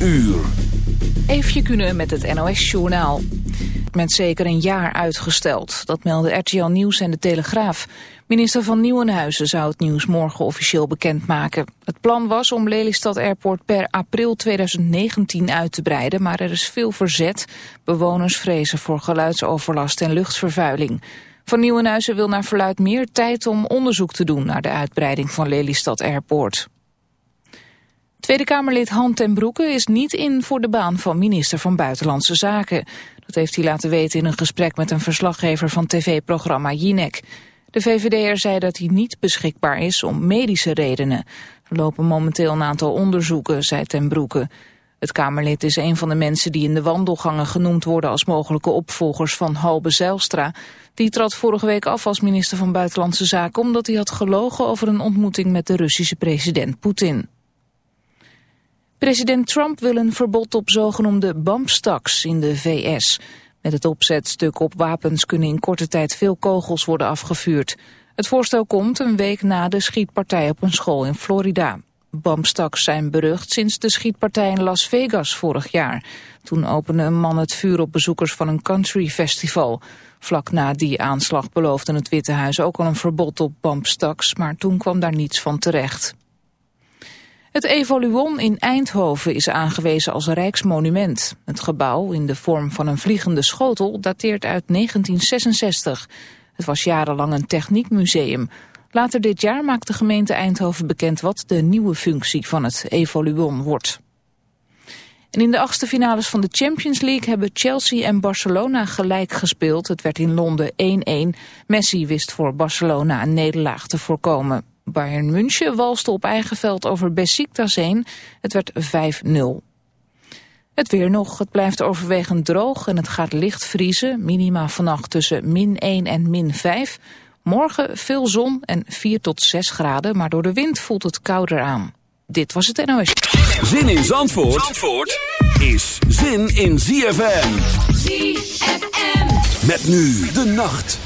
uur. Eefje kunnen met het NOS-journaal. Met zeker een jaar uitgesteld. Dat melden RTL Nieuws en De Telegraaf. Minister van Nieuwenhuizen zou het nieuws morgen officieel bekendmaken. Het plan was om Lelystad Airport per april 2019 uit te breiden... maar er is veel verzet. Bewoners vrezen voor geluidsoverlast en luchtvervuiling. Van Nieuwenhuizen wil naar verluid meer tijd om onderzoek te doen... naar de uitbreiding van Lelystad Airport. Tweede Kamerlid Han ten Broeke is niet in voor de baan van minister van Buitenlandse Zaken. Dat heeft hij laten weten in een gesprek met een verslaggever van tv-programma Jinek. De VVD'er zei dat hij niet beschikbaar is om medische redenen. Er lopen momenteel een aantal onderzoeken, zei ten Broeke. Het Kamerlid is een van de mensen die in de wandelgangen genoemd worden als mogelijke opvolgers van Halbe Zijlstra. Die trad vorige week af als minister van Buitenlandse Zaken omdat hij had gelogen over een ontmoeting met de Russische president Poetin. President Trump wil een verbod op zogenoemde bump stocks in de VS. Met het opzetstuk op wapens kunnen in korte tijd veel kogels worden afgevuurd. Het voorstel komt een week na de schietpartij op een school in Florida. Bump zijn berucht sinds de schietpartij in Las Vegas vorig jaar. Toen opende een man het vuur op bezoekers van een country festival. Vlak na die aanslag beloofde het Witte Huis ook al een verbod op bump maar toen kwam daar niets van terecht. Het Evoluon in Eindhoven is aangewezen als rijksmonument. Het gebouw, in de vorm van een vliegende schotel, dateert uit 1966. Het was jarenlang een techniekmuseum. Later dit jaar maakt de gemeente Eindhoven bekend wat de nieuwe functie van het Evoluon wordt. En in de achtste finales van de Champions League hebben Chelsea en Barcelona gelijk gespeeld. Het werd in Londen 1-1. Messi wist voor Barcelona een nederlaag te voorkomen. Bayern München walste op eigen veld over Besiktas heen. Het werd 5-0. Het weer nog. Het blijft overwegend droog en het gaat licht vriezen. Minima vannacht tussen min 1 en min 5. Morgen veel zon en 4 tot 6 graden, maar door de wind voelt het kouder aan. Dit was het NOS. Zin in Zandvoort, Zandvoort is zin in ZFM. ZFM. Met nu de nacht.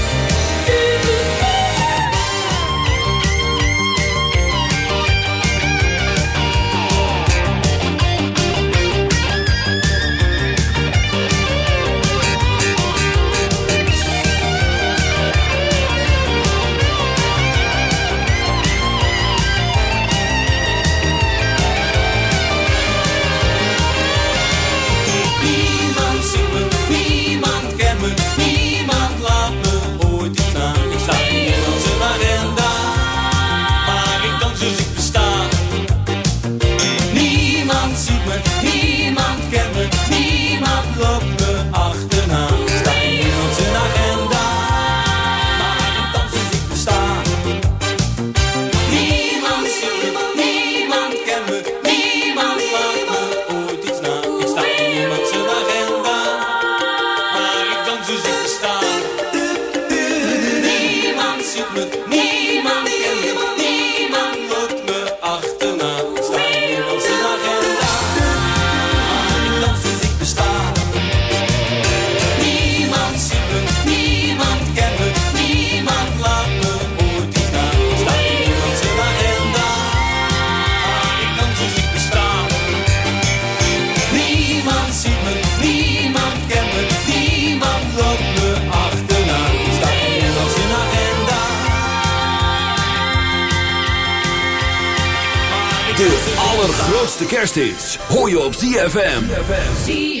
Hoi. Hoor je op ZFM. ZFM.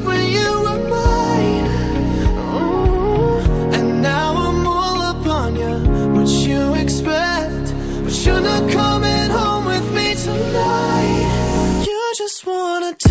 wanna Talk.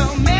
so many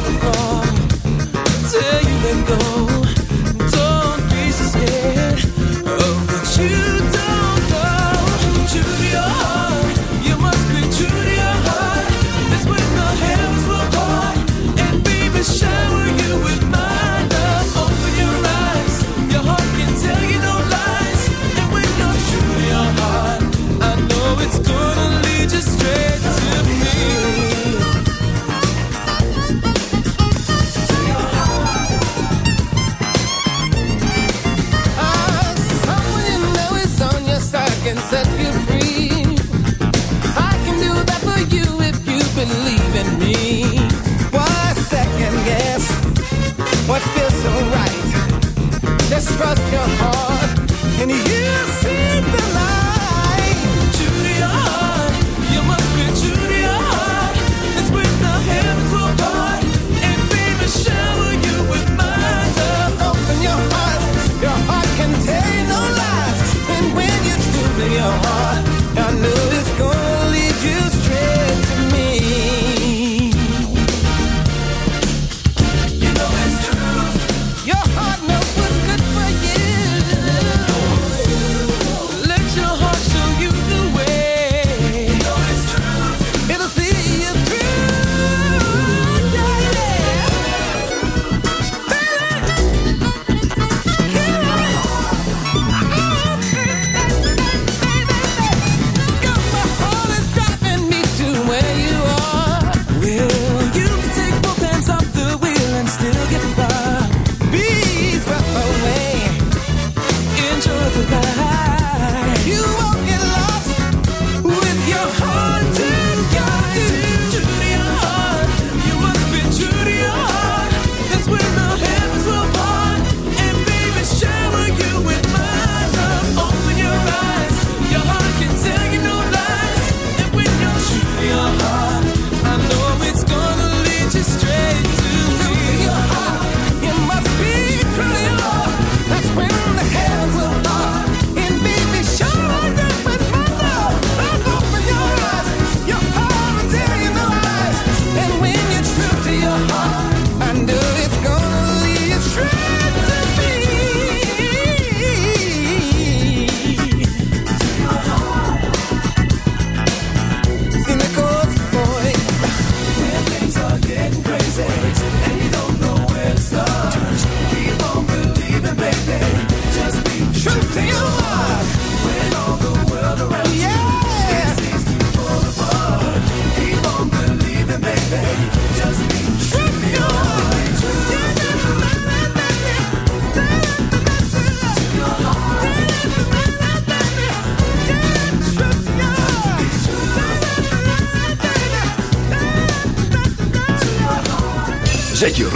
before. you.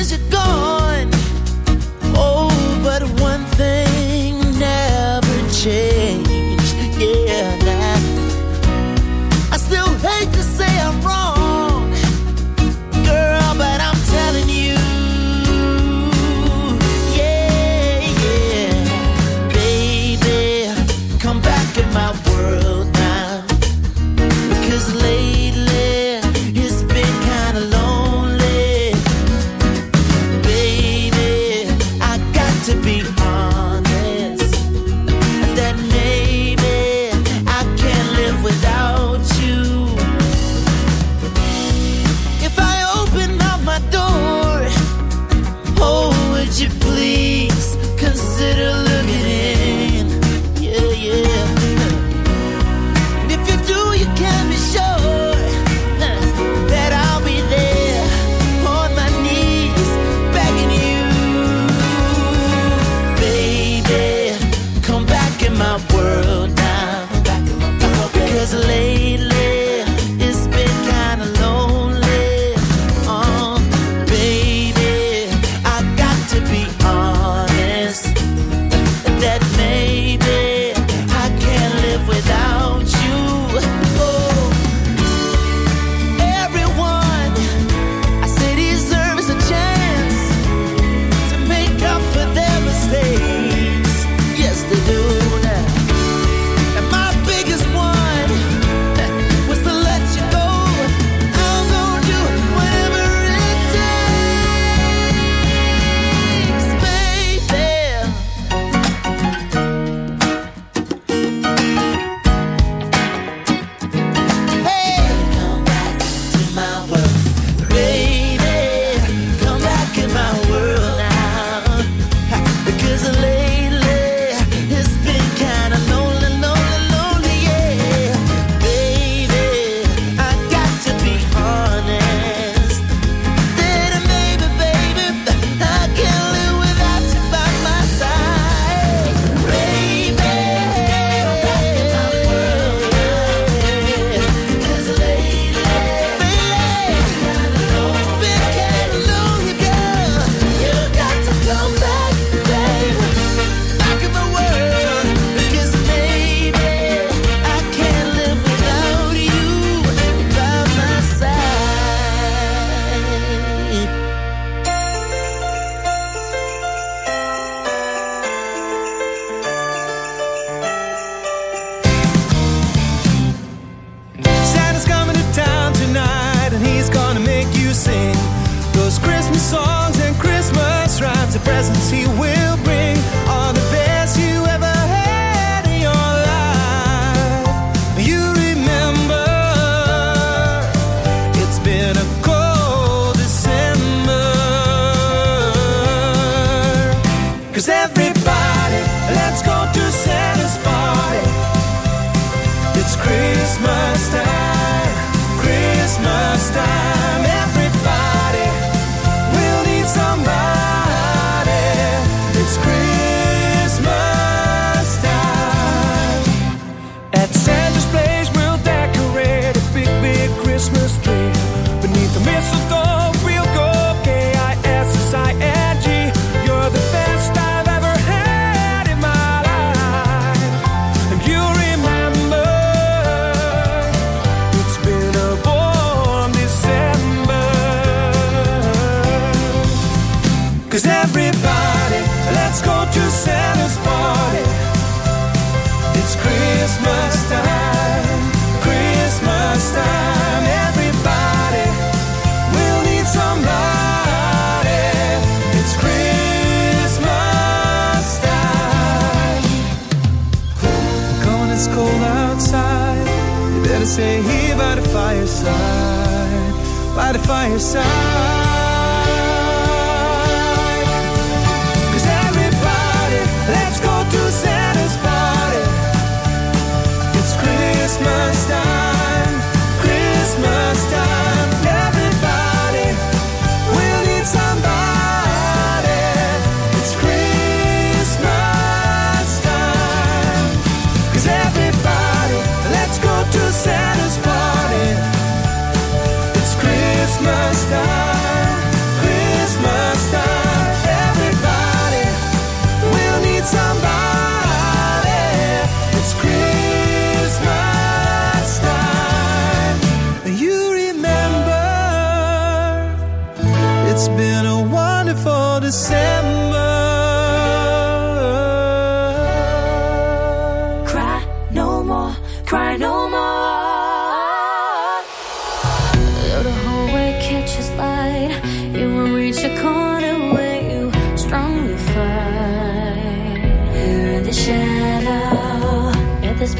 years ago. fight it for yourself